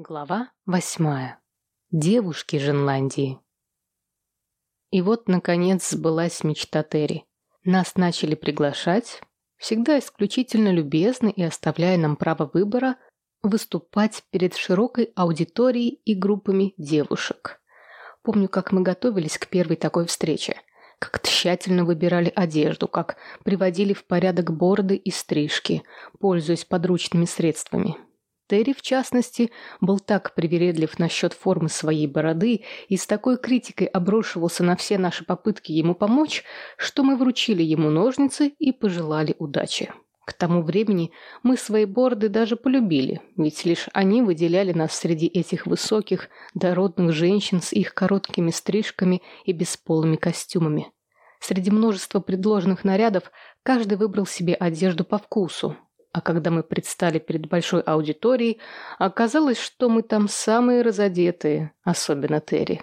Глава восьмая. Девушки Женландии. И вот, наконец, сбылась мечта Терри. Нас начали приглашать, всегда исключительно любезно и оставляя нам право выбора, выступать перед широкой аудиторией и группами девушек. Помню, как мы готовились к первой такой встрече. Как тщательно выбирали одежду, как приводили в порядок бороды и стрижки, пользуясь подручными средствами. Терри, в частности, был так привередлив насчет формы своей бороды и с такой критикой обрушивался на все наши попытки ему помочь, что мы вручили ему ножницы и пожелали удачи. К тому времени мы свои бороды даже полюбили, ведь лишь они выделяли нас среди этих высоких, дородных женщин с их короткими стрижками и бесполыми костюмами. Среди множества предложенных нарядов каждый выбрал себе одежду по вкусу, а когда мы предстали перед большой аудиторией, оказалось, что мы там самые разодетые, особенно Терри.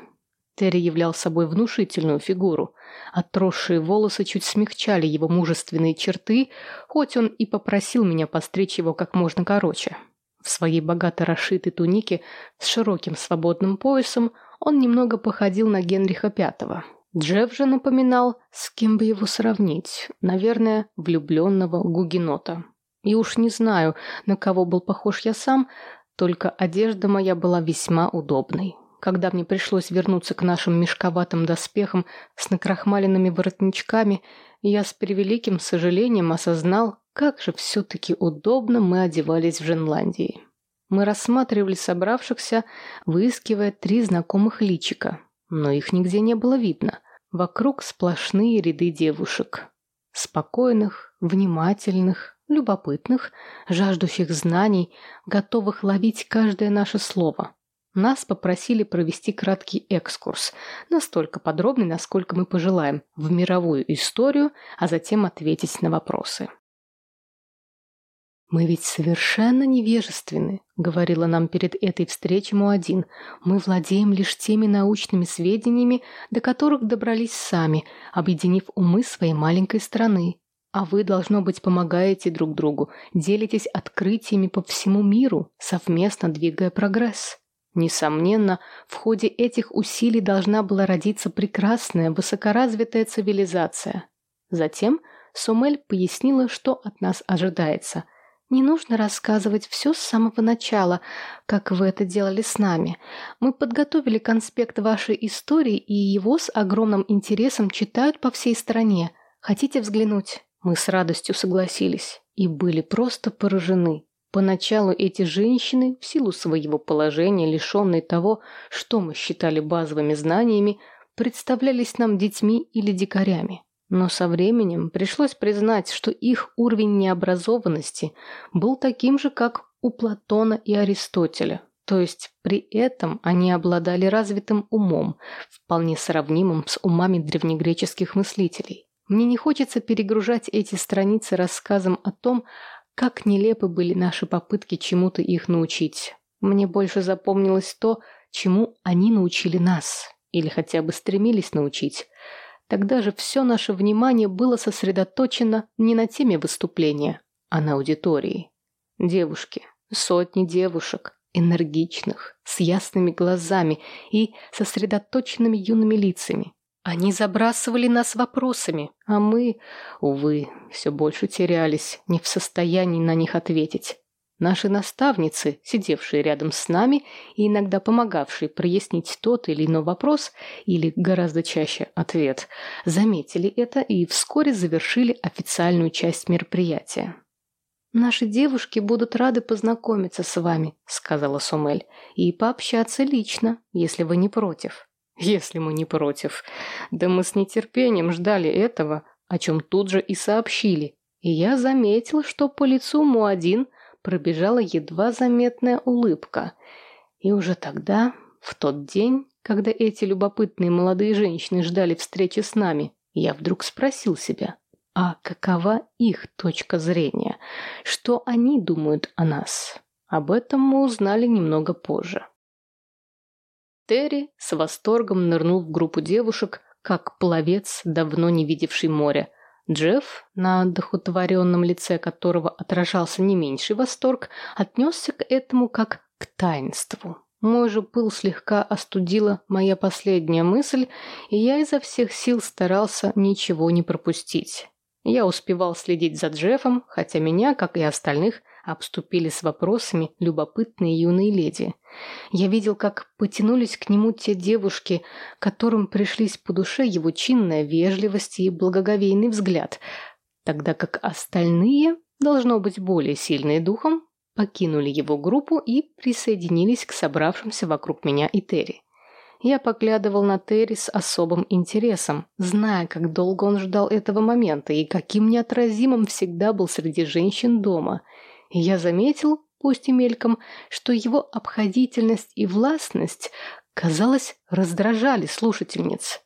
Терри являл собой внушительную фигуру. Отросшие волосы чуть смягчали его мужественные черты, хоть он и попросил меня постричь его как можно короче. В своей богато расшитой тунике с широким свободным поясом он немного походил на Генриха V. Джефф же напоминал, с кем бы его сравнить, наверное, влюбленного гугенота. И уж не знаю, на кого был похож я сам, только одежда моя была весьма удобной. Когда мне пришлось вернуться к нашим мешковатым доспехам с накрахмаленными воротничками, я с превеликим сожалением осознал, как же все-таки удобно мы одевались в Женландии. Мы рассматривали собравшихся, выискивая три знакомых личика, но их нигде не было видно. Вокруг сплошные ряды девушек. Спокойных, внимательных, любопытных, жаждущих знаний, готовых ловить каждое наше слово. Нас попросили провести краткий экскурс, настолько подробный, насколько мы пожелаем, в мировую историю, а затем ответить на вопросы. «Мы ведь совершенно невежественны», — говорила нам перед этой встречей Муадин. «Мы владеем лишь теми научными сведениями, до которых добрались сами, объединив умы своей маленькой страны. А вы, должно быть, помогаете друг другу, делитесь открытиями по всему миру, совместно двигая прогресс. Несомненно, в ходе этих усилий должна была родиться прекрасная, высокоразвитая цивилизация. Затем Сомель пояснила, что от нас ожидается. Не нужно рассказывать все с самого начала, как вы это делали с нами. Мы подготовили конспект вашей истории, и его с огромным интересом читают по всей стране. Хотите взглянуть? Мы с радостью согласились и были просто поражены. Поначалу эти женщины, в силу своего положения, лишенные того, что мы считали базовыми знаниями, представлялись нам детьми или дикарями. Но со временем пришлось признать, что их уровень необразованности был таким же, как у Платона и Аристотеля. То есть при этом они обладали развитым умом, вполне сравнимым с умами древнегреческих мыслителей. Мне не хочется перегружать эти страницы рассказом о том, как нелепы были наши попытки чему-то их научить. Мне больше запомнилось то, чему они научили нас, или хотя бы стремились научить. Тогда же все наше внимание было сосредоточено не на теме выступления, а на аудитории. Девушки, сотни девушек, энергичных, с ясными глазами и сосредоточенными юными лицами. Они забрасывали нас вопросами, а мы, увы, все больше терялись, не в состоянии на них ответить. Наши наставницы, сидевшие рядом с нами и иногда помогавшие прояснить тот или иной вопрос, или гораздо чаще ответ, заметили это и вскоре завершили официальную часть мероприятия. «Наши девушки будут рады познакомиться с вами», — сказала Сумель, «и пообщаться лично, если вы не против». Если мы не против. Да мы с нетерпением ждали этого, о чем тут же и сообщили. И я заметил, что по лицу Муадин пробежала едва заметная улыбка. И уже тогда, в тот день, когда эти любопытные молодые женщины ждали встречи с нами, я вдруг спросил себя, а какова их точка зрения? Что они думают о нас? Об этом мы узнали немного позже. Терри с восторгом нырнул в группу девушек, как пловец, давно не видевший моря. Джефф, на одухотворенном лице которого отражался не меньший восторг, отнесся к этому как к таинству. Мой же пыл слегка остудила моя последняя мысль, и я изо всех сил старался ничего не пропустить. Я успевал следить за Джеффом, хотя меня, как и остальных, обступили с вопросами любопытные юные леди. Я видел, как потянулись к нему те девушки, которым пришлись по душе его чинная вежливость и благоговейный взгляд, тогда как остальные, должно быть более сильные духом, покинули его группу и присоединились к собравшимся вокруг меня и Терри. Я поглядывал на Терри с особым интересом, зная, как долго он ждал этого момента и каким неотразимым всегда был среди женщин дома – я заметил, пусть и мельком, что его обходительность и властность, казалось, раздражали слушательниц.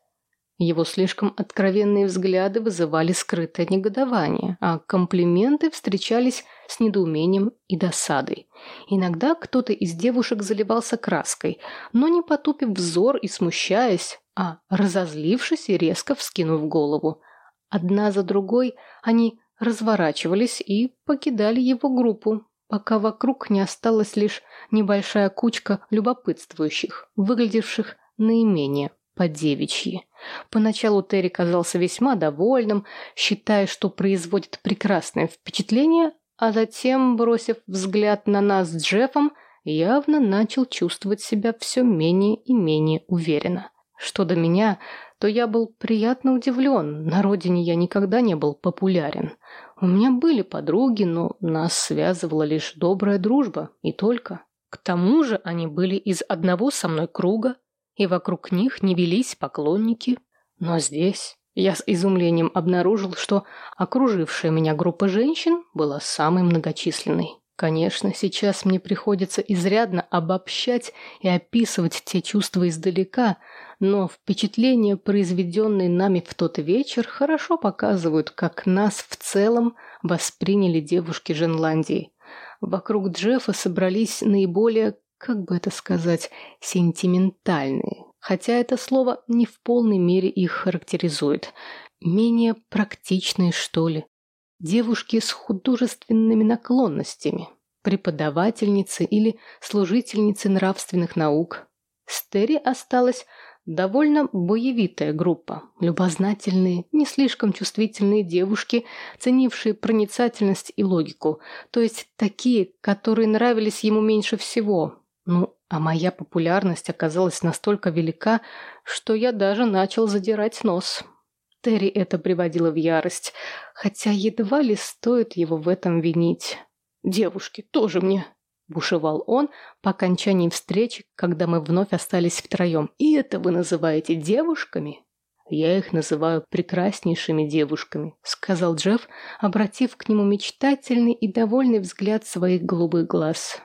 Его слишком откровенные взгляды вызывали скрытое негодование, а комплименты встречались с недоумением и досадой. Иногда кто-то из девушек заливался краской, но не потупив взор и смущаясь, а разозлившись и резко вскинув голову. Одна за другой они разворачивались и покидали его группу, пока вокруг не осталась лишь небольшая кучка любопытствующих, выглядевших наименее по-девичьи. Поначалу Терри казался весьма довольным, считая, что производит прекрасное впечатление, а затем, бросив взгляд на нас с Джеффом, явно начал чувствовать себя все менее и менее уверенно. Что до меня, то я был приятно удивлен. На родине я никогда не был популярен. У меня были подруги, но нас связывала лишь добрая дружба, и только. К тому же они были из одного со мной круга, и вокруг них не велись поклонники. Но здесь я с изумлением обнаружил, что окружившая меня группа женщин была самой многочисленной. Конечно, сейчас мне приходится изрядно обобщать и описывать те чувства издалека, но впечатления, произведенные нами в тот вечер, хорошо показывают, как нас в целом восприняли девушки Женландии. Вокруг Джеффа собрались наиболее, как бы это сказать, сентиментальные, хотя это слово не в полной мере их характеризует, менее практичные, что ли, девушки с художественными наклонностями, преподавательницы или служительницы нравственных наук. С Терри осталась довольно боевитая группа, любознательные, не слишком чувствительные девушки, ценившие проницательность и логику, то есть такие, которые нравились ему меньше всего. Ну, а моя популярность оказалась настолько велика, что я даже начал задирать нос. Терри это приводило в ярость, хотя едва ли стоит его в этом винить. «Девушки, тоже мне!» – бушевал он по окончании встречи, когда мы вновь остались втроем. «И это вы называете девушками?» «Я их называю прекраснейшими девушками», — сказал Джефф, обратив к нему мечтательный и довольный взгляд своих голубых глаз.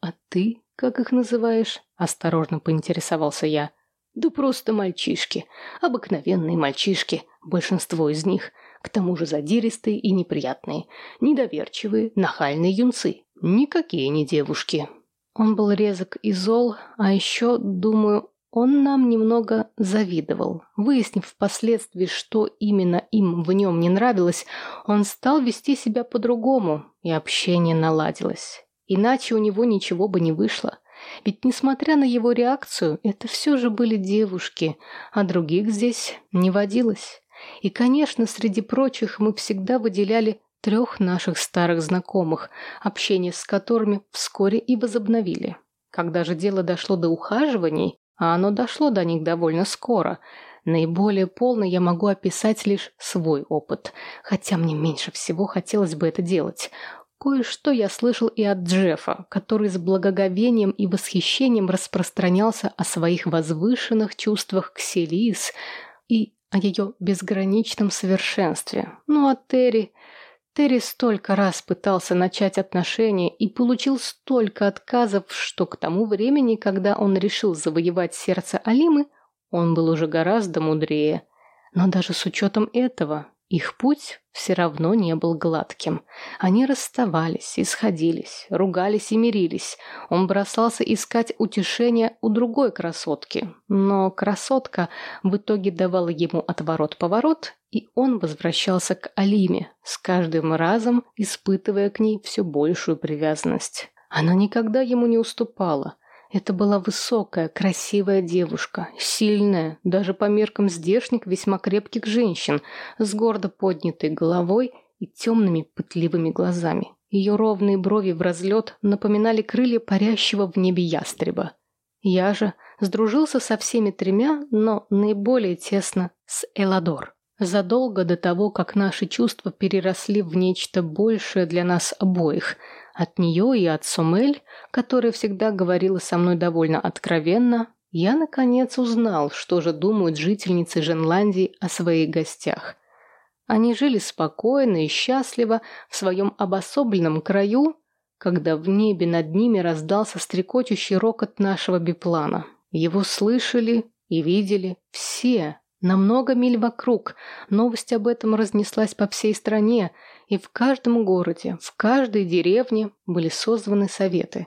«А ты как их называешь?» — осторожно поинтересовался я. Да просто мальчишки. Обыкновенные мальчишки. Большинство из них. К тому же задиристые и неприятные. Недоверчивые, нахальные юнцы. Никакие не девушки. Он был резок и зол, а еще, думаю, он нам немного завидовал. Выяснив впоследствии, что именно им в нем не нравилось, он стал вести себя по-другому, и общение наладилось. Иначе у него ничего бы не вышло. Ведь, несмотря на его реакцию, это все же были девушки, а других здесь не водилось. И, конечно, среди прочих мы всегда выделяли трех наших старых знакомых, общение с которыми вскоре и возобновили. Когда же дело дошло до ухаживаний, а оно дошло до них довольно скоро, наиболее полно я могу описать лишь свой опыт, хотя мне меньше всего хотелось бы это делать. Кое-что я слышал и от Джеффа, который с благоговением и восхищением распространялся о своих возвышенных чувствах к Селис и о ее безграничном совершенстве. Ну а Терри... Терри столько раз пытался начать отношения и получил столько отказов, что к тому времени, когда он решил завоевать сердце Алимы, он был уже гораздо мудрее. Но даже с учетом этого их путь все равно не был гладким. Они расставались, исходились, ругались и мирились. Он бросался искать утешения у другой красотки. Но красотка в итоге давала ему отворот-поворот, и он возвращался к Алиме, с каждым разом испытывая к ней все большую привязанность. Она никогда ему не уступала. Это была высокая, красивая девушка, сильная, даже по меркам здешних весьма крепких женщин, с гордо поднятой головой и темными пытливыми глазами. Ее ровные брови в разлет напоминали крылья парящего в небе ястреба. Я же сдружился со всеми тремя, но наиболее тесно с Эладор. Задолго до того, как наши чувства переросли в нечто большее для нас обоих – от нее и от Сомель, которая всегда говорила со мной довольно откровенно, я, наконец, узнал, что же думают жительницы Женландии о своих гостях. Они жили спокойно и счастливо в своем обособленном краю, когда в небе над ними раздался стрекочущий рокот нашего биплана. Его слышали и видели все, на много миль вокруг. Новость об этом разнеслась по всей стране, и в каждом городе, в каждой деревне были созваны советы.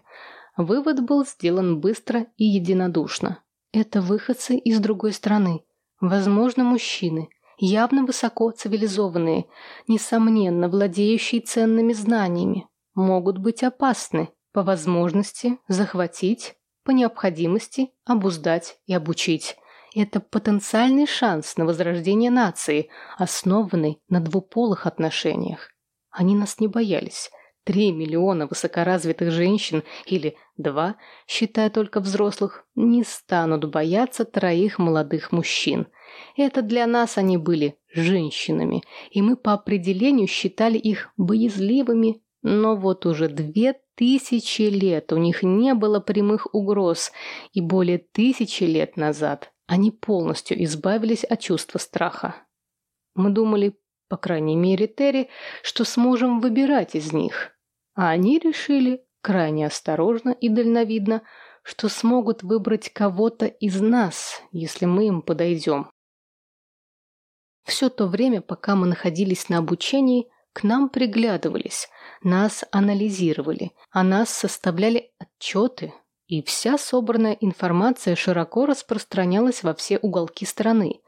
Вывод был сделан быстро и единодушно. Это выходцы из другой страны. Возможно, мужчины, явно высоко цивилизованные, несомненно, владеющие ценными знаниями, могут быть опасны, по возможности захватить, по необходимости обуздать и обучить. Это потенциальный шанс на возрождение нации, основанный на двуполых отношениях. Они нас не боялись. Три миллиона высокоразвитых женщин или два, считая только взрослых, не станут бояться троих молодых мужчин. Это для нас они были женщинами, и мы по определению считали их боязливыми, но вот уже две тысячи лет у них не было прямых угроз, и более тысячи лет назад они полностью избавились от чувства страха. Мы думали, по крайней мере, Терри, что сможем выбирать из них. А они решили, крайне осторожно и дальновидно, что смогут выбрать кого-то из нас, если мы им подойдем. Все то время, пока мы находились на обучении, к нам приглядывались, нас анализировали, о нас составляли отчеты, и вся собранная информация широко распространялась во все уголки страны.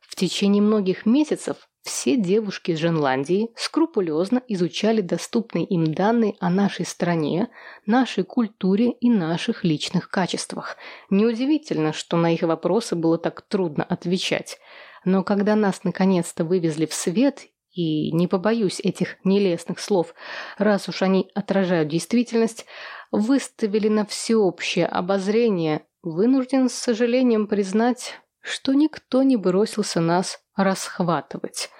В течение многих месяцев все девушки из Женландии скрупулезно изучали доступные им данные о нашей стране, нашей культуре и наших личных качествах. Неудивительно, что на их вопросы было так трудно отвечать. Но когда нас наконец-то вывезли в свет, и не побоюсь этих нелестных слов, раз уж они отражают действительность, выставили на всеобщее обозрение, вынужден с сожалением признать, что никто не бросился нас расхватывать.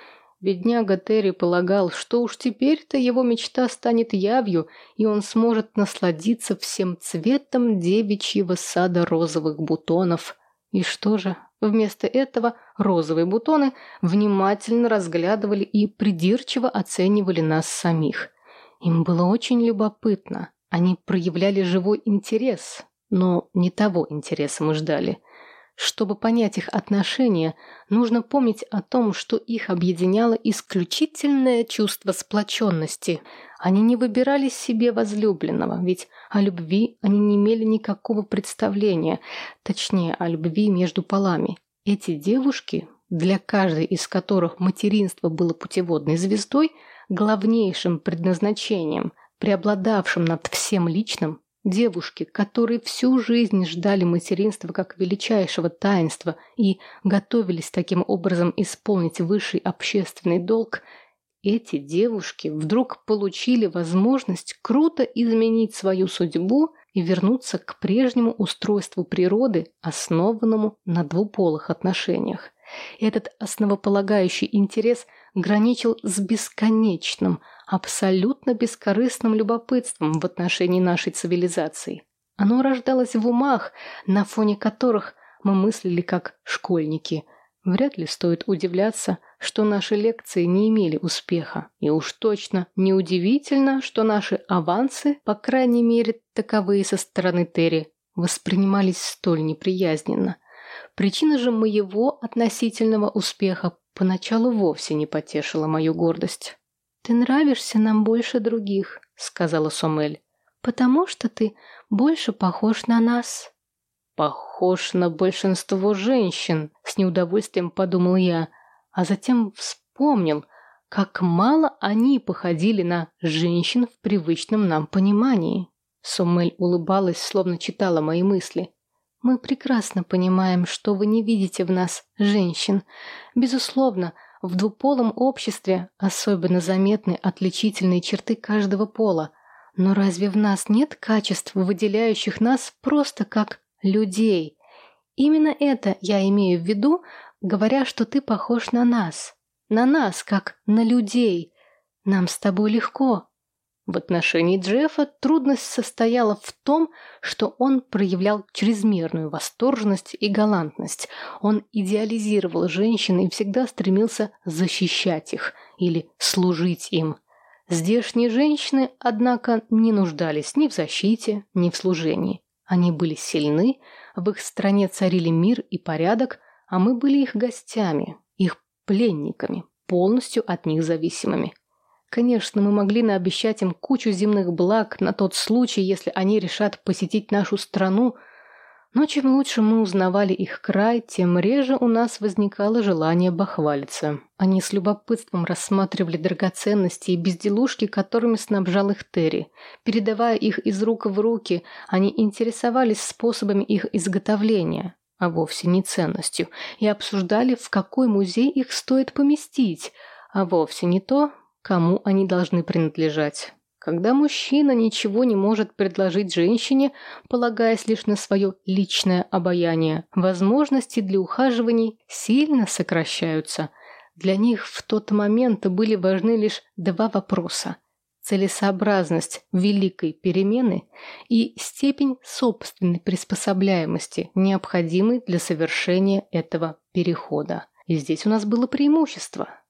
Бедняга Терри полагал, что уж теперь-то его мечта станет явью, и он сможет насладиться всем цветом девичьего сада розовых бутонов. И что же? Вместо этого розовые бутоны внимательно разглядывали и придирчиво оценивали нас самих. Им было очень любопытно. Они проявляли живой интерес, но не того интереса мы ждали – чтобы понять их отношения, нужно помнить о том, что их объединяло исключительное чувство сплоченности. Они не выбирали себе возлюбленного, ведь о любви они не имели никакого представления, точнее, о любви между полами. Эти девушки, для каждой из которых материнство было путеводной звездой, главнейшим предназначением, преобладавшим над всем личным, Девушки, которые всю жизнь ждали материнства как величайшего таинства и готовились таким образом исполнить высший общественный долг, эти девушки вдруг получили возможность круто изменить свою судьбу и вернуться к прежнему устройству природы, основанному на двуполых отношениях. Этот основополагающий интерес граничил с бесконечным – абсолютно бескорыстным любопытством в отношении нашей цивилизации. Оно рождалось в умах, на фоне которых мы мыслили как школьники. Вряд ли стоит удивляться, что наши лекции не имели успеха. И уж точно неудивительно, что наши авансы, по крайней мере таковые со стороны Терри, воспринимались столь неприязненно. Причина же моего относительного успеха поначалу вовсе не потешила мою гордость. «Ты нравишься нам больше других», — сказала Сомель, «потому что ты больше похож на нас». «Похож на большинство женщин», — с неудовольствием подумал я, а затем вспомнил, как мало они походили на женщин в привычном нам понимании. Сумель улыбалась, словно читала мои мысли. «Мы прекрасно понимаем, что вы не видите в нас женщин. Безусловно, в двуполом обществе особенно заметны отличительные черты каждого пола. Но разве в нас нет качеств, выделяющих нас просто как людей? Именно это я имею в виду, говоря, что ты похож на нас. На нас, как на людей. Нам с тобой легко. В отношении Джеффа трудность состояла в том, что он проявлял чрезмерную восторженность и галантность. Он идеализировал женщин и всегда стремился защищать их или служить им. Здешние женщины, однако, не нуждались ни в защите, ни в служении. Они были сильны, в их стране царили мир и порядок, а мы были их гостями, их пленниками, полностью от них зависимыми. Конечно, мы могли наобещать им кучу земных благ на тот случай, если они решат посетить нашу страну, но чем лучше мы узнавали их край, тем реже у нас возникало желание бахвалиться. Они с любопытством рассматривали драгоценности и безделушки, которыми снабжал их Терри. Передавая их из рук в руки, они интересовались способами их изготовления, а вовсе не ценностью, и обсуждали, в какой музей их стоит поместить, а вовсе не то, кому они должны принадлежать. Когда мужчина ничего не может предложить женщине, полагаясь лишь на свое личное обаяние, возможности для ухаживаний сильно сокращаются. Для них в тот момент были важны лишь два вопроса – целесообразность великой перемены и степень собственной приспособляемости, необходимой для совершения этого перехода. И здесь у нас было преимущество –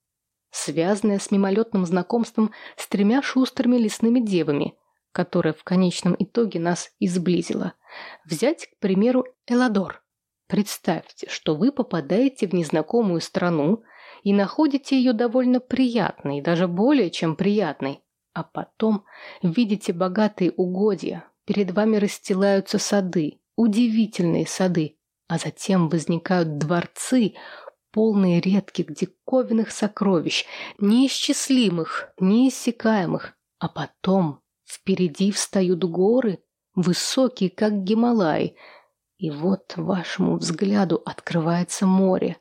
связанная с мимолетным знакомством с тремя шустрыми лесными девами, которая в конечном итоге нас изблизила. Взять, к примеру, Эладор. Представьте, что вы попадаете в незнакомую страну и находите ее довольно приятной, даже более чем приятной, а потом видите богатые угодья, перед вами расстилаются сады, удивительные сады, а затем возникают дворцы, полные редких диковинных сокровищ, неисчислимых, неиссякаемых. А потом впереди встают горы, высокие, как Гималай, и вот вашему взгляду открывается море.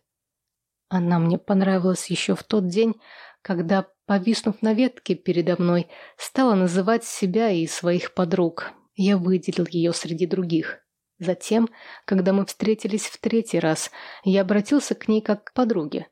Она мне понравилась еще в тот день, когда, повиснув на ветке передо мной, стала называть себя и своих подруг. Я выделил ее среди других. Затем, когда мы встретились в третий раз, я обратился к ней как к подруге,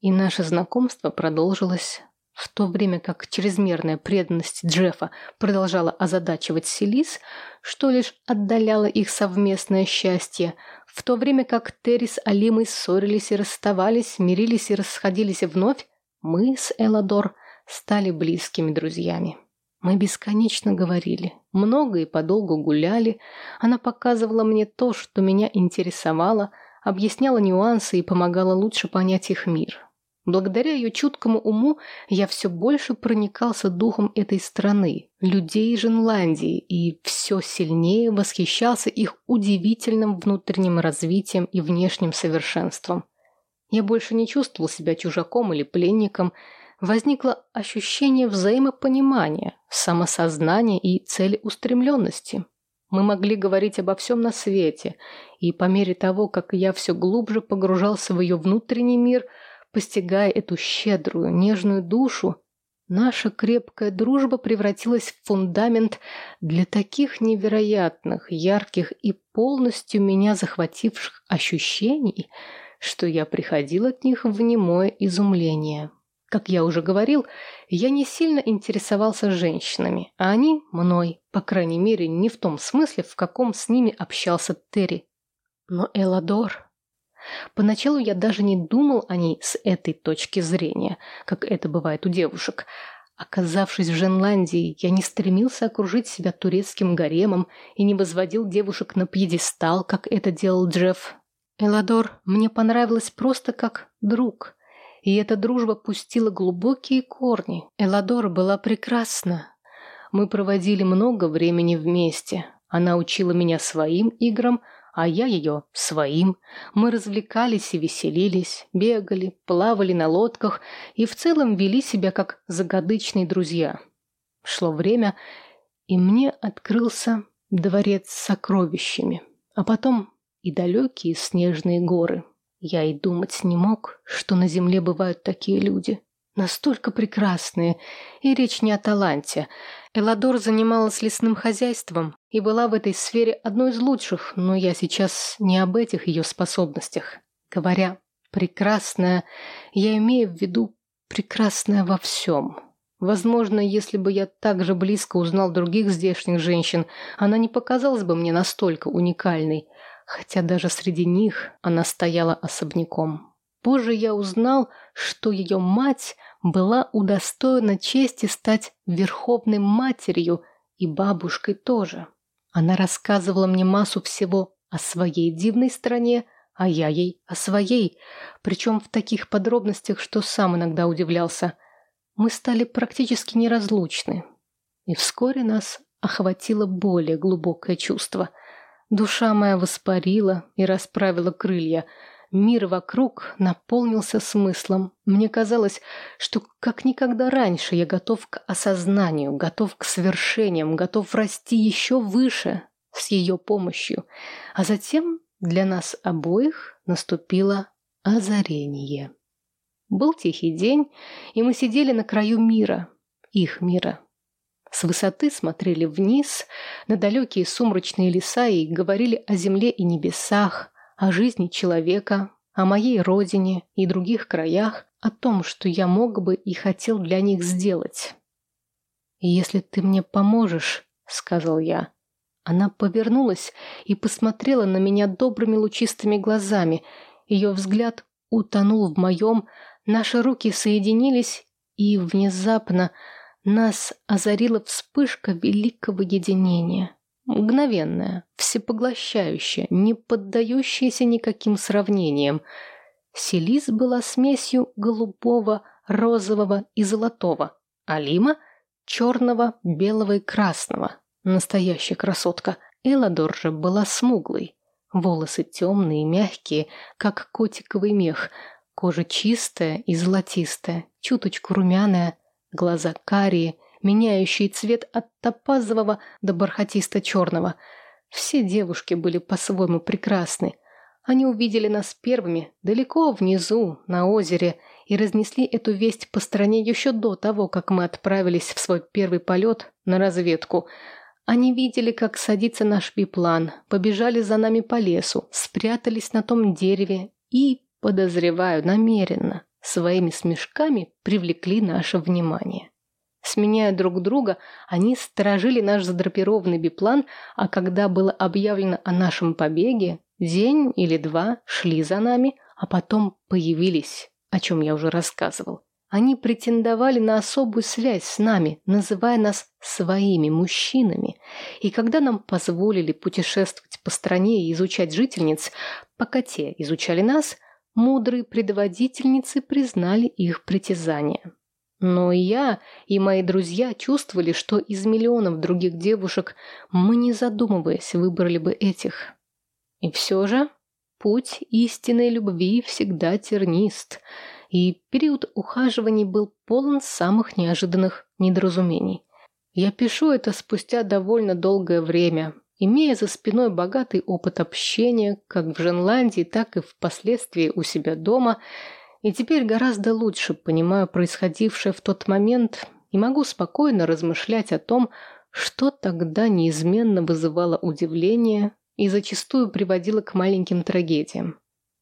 и наше знакомство продолжилось в то время как чрезмерная преданность Джеффа продолжала озадачивать Селис, что лишь отдаляло их совместное счастье, в то время как Терри с Алимой ссорились и расставались, мирились и расходились вновь, мы с Эладор стали близкими друзьями. Мы бесконечно говорили, много и подолгу гуляли. Она показывала мне то, что меня интересовало, объясняла нюансы и помогала лучше понять их мир. Благодаря ее чуткому уму я все больше проникался духом этой страны, людей Женландии, и все сильнее восхищался их удивительным внутренним развитием и внешним совершенством. Я больше не чувствовал себя чужаком или пленником, возникло ощущение взаимопонимания, самосознания и целеустремленности. Мы могли говорить обо всем на свете, и по мере того, как я все глубже погружался в ее внутренний мир, постигая эту щедрую, нежную душу, наша крепкая дружба превратилась в фундамент для таких невероятных, ярких и полностью меня захвативших ощущений, что я приходил от них в немое изумление. Как я уже говорил, я не сильно интересовался женщинами, а они мной, по крайней мере, не в том смысле, в каком с ними общался Терри. Но Эладор... Поначалу я даже не думал о ней с этой точки зрения, как это бывает у девушек. Оказавшись в Женландии, я не стремился окружить себя турецким гаремом и не возводил девушек на пьедестал, как это делал Джефф. Эладор мне понравилась просто как друг – и эта дружба пустила глубокие корни. Эладора была прекрасна. Мы проводили много времени вместе. Она учила меня своим играм, а я ее своим. Мы развлекались и веселились, бегали, плавали на лодках и в целом вели себя как загадочные друзья. Шло время, и мне открылся дворец с сокровищами, а потом и далекие снежные горы. Я и думать не мог, что на земле бывают такие люди. Настолько прекрасные. И речь не о таланте. Эладор занималась лесным хозяйством и была в этой сфере одной из лучших, но я сейчас не об этих ее способностях. Говоря «прекрасная», я имею в виду «прекрасная во всем». Возможно, если бы я так же близко узнал других здешних женщин, она не показалась бы мне настолько уникальной, хотя даже среди них она стояла особняком. Позже я узнал, что ее мать была удостоена чести стать верховной матерью и бабушкой тоже. Она рассказывала мне массу всего о своей дивной стране, а я ей о своей, причем в таких подробностях, что сам иногда удивлялся – мы стали практически неразлучны. И вскоре нас охватило более глубокое чувство. Душа моя воспарила и расправила крылья. Мир вокруг наполнился смыслом. Мне казалось, что как никогда раньше я готов к осознанию, готов к свершениям, готов расти еще выше с ее помощью. А затем для нас обоих наступило озарение. Был тихий день, и мы сидели на краю мира, их мира. С высоты смотрели вниз, на далекие сумрачные леса и говорили о земле и небесах, о жизни человека, о моей родине и других краях, о том, что я мог бы и хотел для них сделать. «Если ты мне поможешь», — сказал я. Она повернулась и посмотрела на меня добрыми лучистыми глазами. Ее взгляд утонул в моем, Наши руки соединились, и внезапно нас озарила вспышка великого единения. Мгновенная, всепоглощающая, не поддающаяся никаким сравнениям. Селис была смесью голубого, розового и золотого, а Лима — черного, белого и красного. Настоящая красотка. Эладор же была смуглой. Волосы темные, мягкие, как котиковый мех — Кожа чистая и золотистая, чуточку румяная, глаза карие, меняющие цвет от топазового до бархатисто-черного. Все девушки были по-своему прекрасны. Они увидели нас первыми, далеко внизу, на озере, и разнесли эту весть по стране еще до того, как мы отправились в свой первый полет на разведку. Они видели, как садится наш биплан, побежали за нами по лесу, спрятались на том дереве и подозреваю, намеренно, своими смешками привлекли наше внимание. Сменяя друг друга, они сторожили наш задрапированный биплан, а когда было объявлено о нашем побеге, день или два шли за нами, а потом появились, о чем я уже рассказывал. Они претендовали на особую связь с нами, называя нас своими мужчинами. И когда нам позволили путешествовать по стране и изучать жительниц, пока те изучали нас, мудрые предводительницы признали их притязания. Но и я, и мои друзья чувствовали, что из миллионов других девушек мы, не задумываясь, выбрали бы этих. И все же путь истинной любви всегда тернист, и период ухаживаний был полон самых неожиданных недоразумений. Я пишу это спустя довольно долгое время, Имея за спиной богатый опыт общения, как в Женландии, так и впоследствии у себя дома, и теперь гораздо лучше понимаю происходившее в тот момент и могу спокойно размышлять о том, что тогда неизменно вызывало удивление и зачастую приводило к маленьким трагедиям.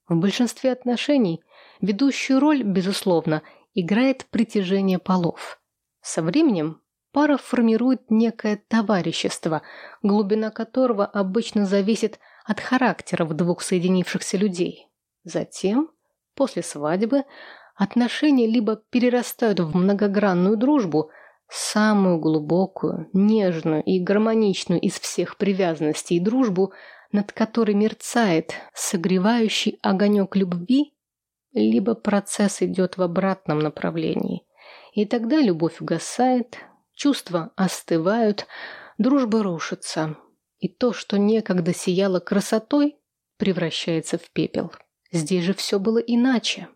В большинстве отношений ведущую роль, безусловно, играет притяжение полов. Со временем пара формирует некое товарищество, глубина которого обычно зависит от характеров двух соединившихся людей. Затем, после свадьбы, отношения либо перерастают в многогранную дружбу, самую глубокую, нежную и гармоничную из всех привязанностей дружбу, над которой мерцает согревающий огонек любви, либо процесс идет в обратном направлении. И тогда любовь угасает, Чувства остывают, дружба рушится. И то, что некогда сияло красотой, превращается в пепел. Здесь же все было иначе.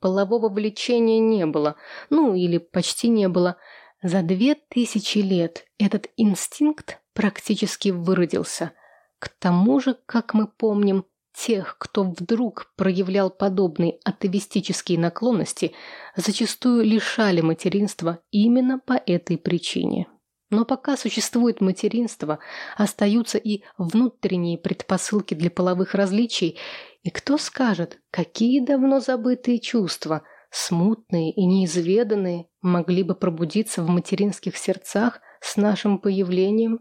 Полового влечения не было, ну или почти не было. За две тысячи лет этот инстинкт практически выродился. К тому же, как мы помним, тех, кто вдруг проявлял подобные атовистические наклонности, зачастую лишали материнства именно по этой причине. Но пока существует материнство, остаются и внутренние предпосылки для половых различий, и кто скажет, какие давно забытые чувства, смутные и неизведанные, могли бы пробудиться в материнских сердцах с нашим появлением?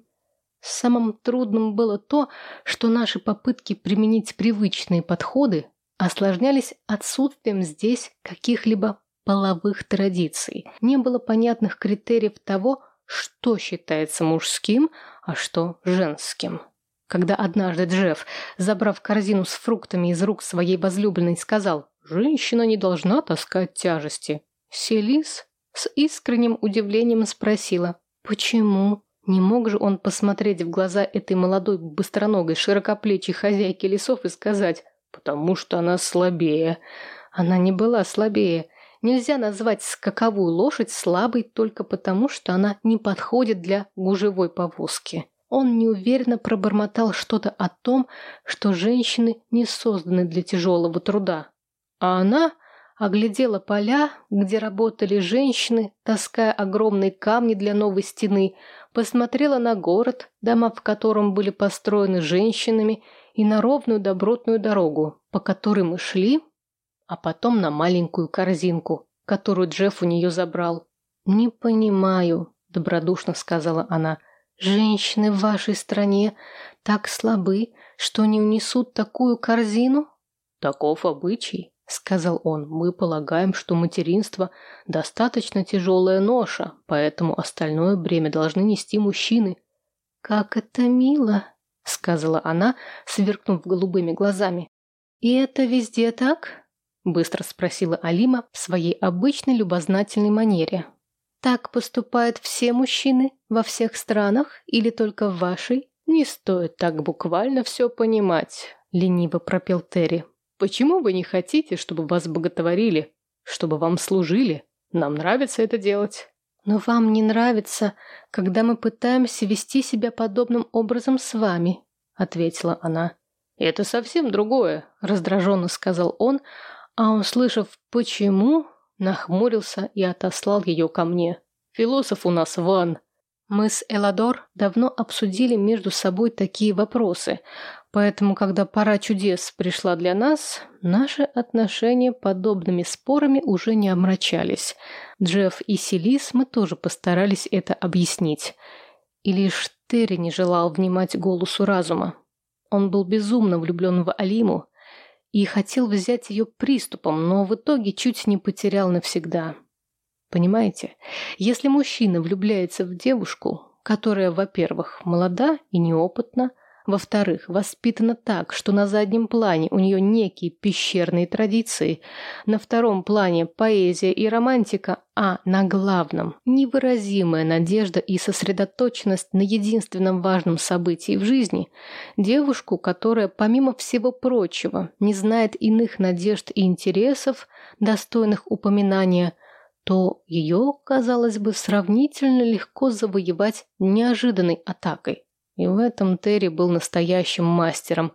Самым трудным было то, что наши попытки применить привычные подходы осложнялись отсутствием здесь каких-либо половых традиций. Не было понятных критериев того, что считается мужским, а что женским. Когда однажды Джефф, забрав корзину с фруктами из рук своей возлюбленной, сказал «Женщина не должна таскать тяжести», Селис с искренним удивлением спросила «Почему?» Не мог же он посмотреть в глаза этой молодой, быстроногой, широкоплечей хозяйки лесов и сказать «Потому что она слабее». Она не была слабее. Нельзя назвать скаковую лошадь слабой только потому, что она не подходит для гужевой повозки. Он неуверенно пробормотал что-то о том, что женщины не созданы для тяжелого труда. А она оглядела поля, где работали женщины, таская огромные камни для новой стены, посмотрела на город, дома в котором были построены женщинами, и на ровную добротную дорогу, по которой мы шли, а потом на маленькую корзинку, которую Джефф у нее забрал. «Не понимаю», — добродушно сказала она. «Женщины в вашей стране так слабы, что не унесут такую корзину?» «Таков обычай», — сказал он. «Мы полагаем, что материнство — достаточно тяжелая ноша, поэтому остальное бремя должны нести мужчины». «Как это мило», — сказала она, сверкнув голубыми глазами. «И это везде так?» Быстро спросила Алима в своей обычной любознательной манере. «Так поступают все мужчины во всех странах или только в вашей?» «Не стоит так буквально все понимать», — лениво пропел Терри. «Почему вы не хотите, чтобы вас боготворили, чтобы вам служили? Нам нравится это делать». «Но вам не нравится, когда мы пытаемся вести себя подобным образом с вами», — ответила она. «Это совсем другое», — раздраженно сказал он, а услышав «почему», нахмурился и отослал ее ко мне. «Философ у нас Ван». Мы с Эладор давно обсудили между собой такие вопросы, поэтому, когда пора чудес пришла для нас, наши отношения подобными спорами уже не омрачались. Джефф и Селис мы тоже постарались это объяснить. И лишь Терри не желал внимать голосу разума. Он был безумно влюблен в Алиму, и хотел взять ее приступом, но в итоге чуть не потерял навсегда. Понимаете, если мужчина влюбляется в девушку, которая, во-первых, молода и неопытна, во-вторых, воспитана так, что на заднем плане у нее некие пещерные традиции, на втором плане поэзия и романтика, а на главном – невыразимая надежда и сосредоточенность на единственном важном событии в жизни. Девушку, которая, помимо всего прочего, не знает иных надежд и интересов, достойных упоминания – то ее, казалось бы, сравнительно легко завоевать неожиданной атакой. И в этом Терри был настоящим мастером.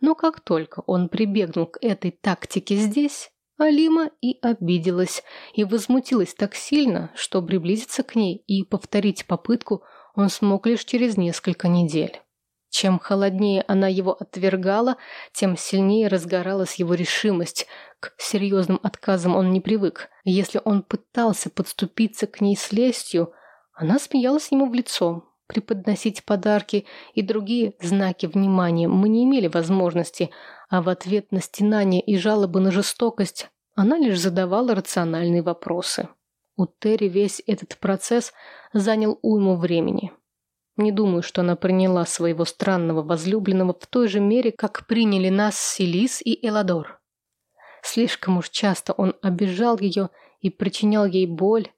Но как только он прибегнул к этой тактике здесь, Алима и обиделась, и возмутилась так сильно, что приблизиться к ней и повторить попытку он смог лишь через несколько недель. Чем холоднее она его отвергала, тем сильнее разгоралась его решимость. К серьезным отказам он не привык. Если он пытался подступиться к ней с лестью, она смеялась ему в лицо, Преподносить подарки и другие знаки внимания мы не имели возможности, а в ответ на стенания и жалобы на жестокость она лишь задавала рациональные вопросы. У Терри весь этот процесс занял уйму времени. Не думаю, что она приняла своего странного возлюбленного в той же мере, как приняли нас Селис и Эладор. Слишком уж часто он обижал ее и причинял ей боль,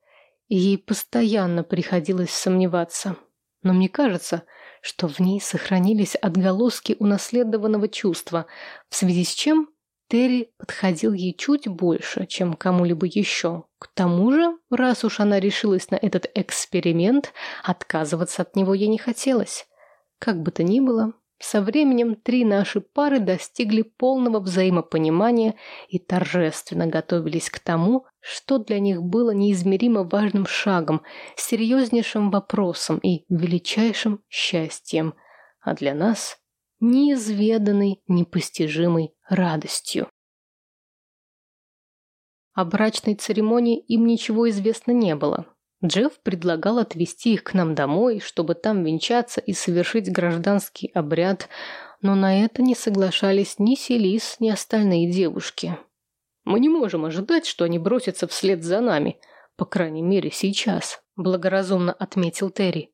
и ей постоянно приходилось сомневаться – но мне кажется, что в ней сохранились отголоски унаследованного чувства, в связи с чем Терри подходил ей чуть больше, чем кому-либо еще. К тому же, раз уж она решилась на этот эксперимент, отказываться от него ей не хотелось. Как бы то ни было, со временем три наши пары достигли полного взаимопонимания и торжественно готовились к тому, что для них было неизмеримо важным шагом, серьезнейшим вопросом и величайшим счастьем, а для нас – неизведанной, непостижимой радостью. О брачной церемонии им ничего известно не было. Джефф предлагал отвезти их к нам домой, чтобы там венчаться и совершить гражданский обряд, но на это не соглашались ни Селис, ни остальные девушки. «Мы не можем ожидать, что они бросятся вслед за нами, по крайней мере сейчас», – благоразумно отметил Терри.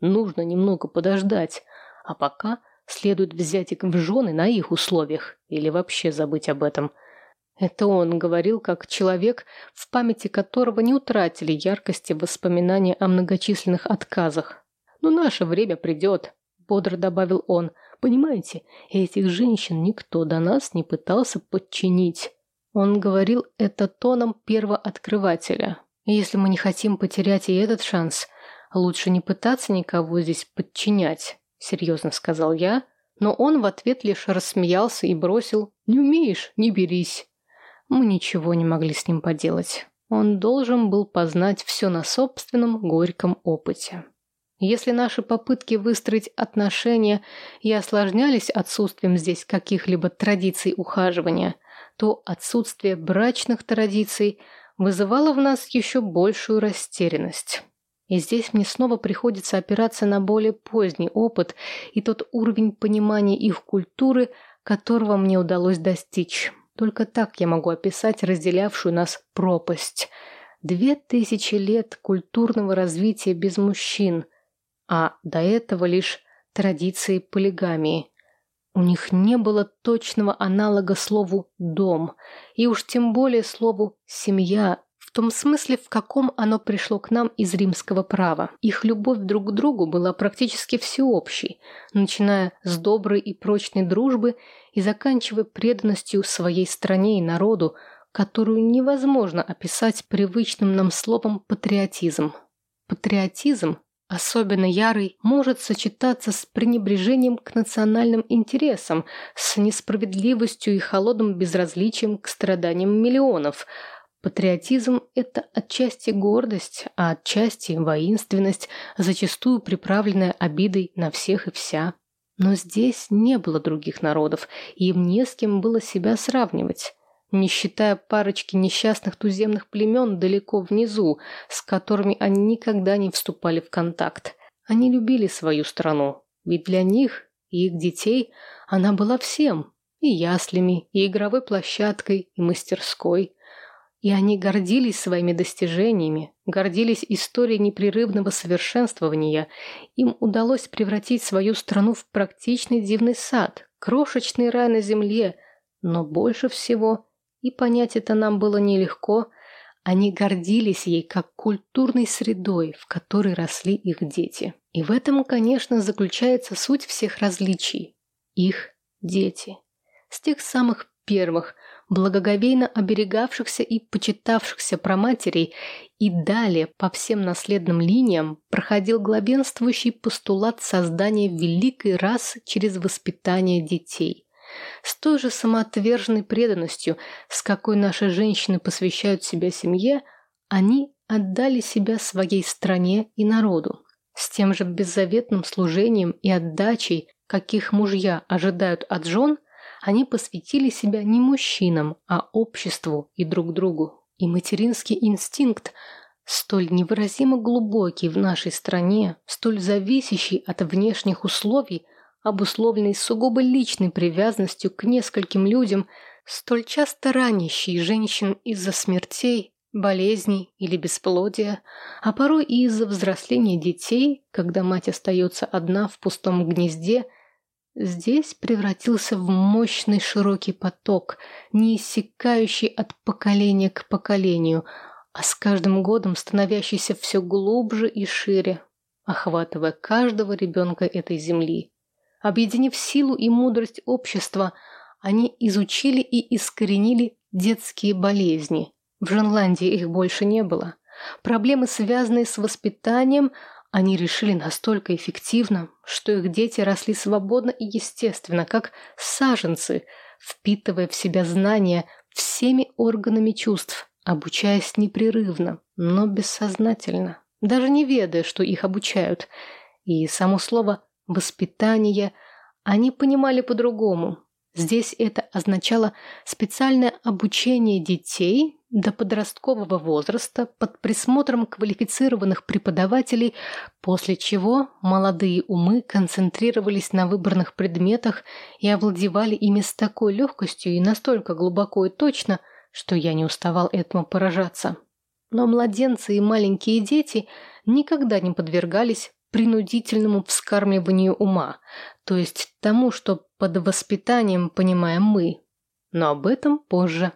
«Нужно немного подождать, а пока следует взять их в жены на их условиях или вообще забыть об этом». Это он говорил как человек, в памяти которого не утратили яркости воспоминания о многочисленных отказах. «Но наше время придет», — бодро добавил он. «Понимаете, этих женщин никто до нас не пытался подчинить». Он говорил это тоном первооткрывателя. «Если мы не хотим потерять и этот шанс, лучше не пытаться никого здесь подчинять», — серьезно сказал я, но он в ответ лишь рассмеялся и бросил «Не умеешь, не берись». Мы ничего не могли с ним поделать. Он должен был познать все на собственном горьком опыте. Если наши попытки выстроить отношения и осложнялись отсутствием здесь каких-либо традиций ухаживания, то отсутствие брачных традиций вызывало в нас еще большую растерянность. И здесь мне снова приходится опираться на более поздний опыт и тот уровень понимания их культуры, которого мне удалось достичь. Только так я могу описать разделявшую нас пропасть. Две тысячи лет культурного развития без мужчин, а до этого лишь традиции полигамии. У них не было точного аналога слову «дом», и уж тем более слову «семья», том смысле, в каком оно пришло к нам из римского права. Их любовь друг к другу была практически всеобщей, начиная с доброй и прочной дружбы и заканчивая преданностью своей стране и народу, которую невозможно описать привычным нам словом «патриотизм». Патриотизм, особенно ярый, может сочетаться с пренебрежением к национальным интересам, с несправедливостью и холодным безразличием к страданиям миллионов – Патриотизм – это отчасти гордость, а отчасти воинственность, зачастую приправленная обидой на всех и вся. Но здесь не было других народов, и им не с кем было себя сравнивать. Не считая парочки несчастных туземных племен далеко внизу, с которыми они никогда не вступали в контакт. Они любили свою страну, ведь для них и их детей она была всем – и яслями, и игровой площадкой, и мастерской – и они гордились своими достижениями, гордились историей непрерывного совершенствования. Им удалось превратить свою страну в практичный дивный сад, крошечный рай на земле. Но больше всего, и понять это нам было нелегко, они гордились ей как культурной средой, в которой росли их дети. И в этом, конечно, заключается суть всех различий. Их дети. С тех самых первых, благоговейно оберегавшихся и почитавшихся проматерей, и далее по всем наследным линиям проходил главенствующий постулат создания великой расы через воспитание детей. С той же самоотверженной преданностью, с какой наши женщины посвящают себя семье, они отдали себя своей стране и народу. С тем же беззаветным служением и отдачей, каких мужья ожидают от жен, они посвятили себя не мужчинам, а обществу и друг другу. И материнский инстинкт, столь невыразимо глубокий в нашей стране, столь зависящий от внешних условий, обусловленный сугубо личной привязанностью к нескольким людям, столь часто ранящий женщин из-за смертей, болезней или бесплодия, а порой и из-за взросления детей, когда мать остается одна в пустом гнезде – здесь превратился в мощный широкий поток, не иссякающий от поколения к поколению, а с каждым годом становящийся все глубже и шире, охватывая каждого ребенка этой земли. Объединив силу и мудрость общества, они изучили и искоренили детские болезни. В Женландии их больше не было. Проблемы, связанные с воспитанием, Они решили настолько эффективно, что их дети росли свободно и естественно, как саженцы, впитывая в себя знания всеми органами чувств, обучаясь непрерывно, но бессознательно, даже не ведая, что их обучают. И само слово «воспитание» они понимали по-другому. Здесь это означало специальное обучение детей до подросткового возраста под присмотром квалифицированных преподавателей, после чего молодые умы концентрировались на выбранных предметах и овладевали ими с такой легкостью и настолько глубоко и точно, что я не уставал этому поражаться. Но младенцы и маленькие дети никогда не подвергались принудительному вскармливанию ума, то есть тому, что под воспитанием понимаем мы. Но об этом позже.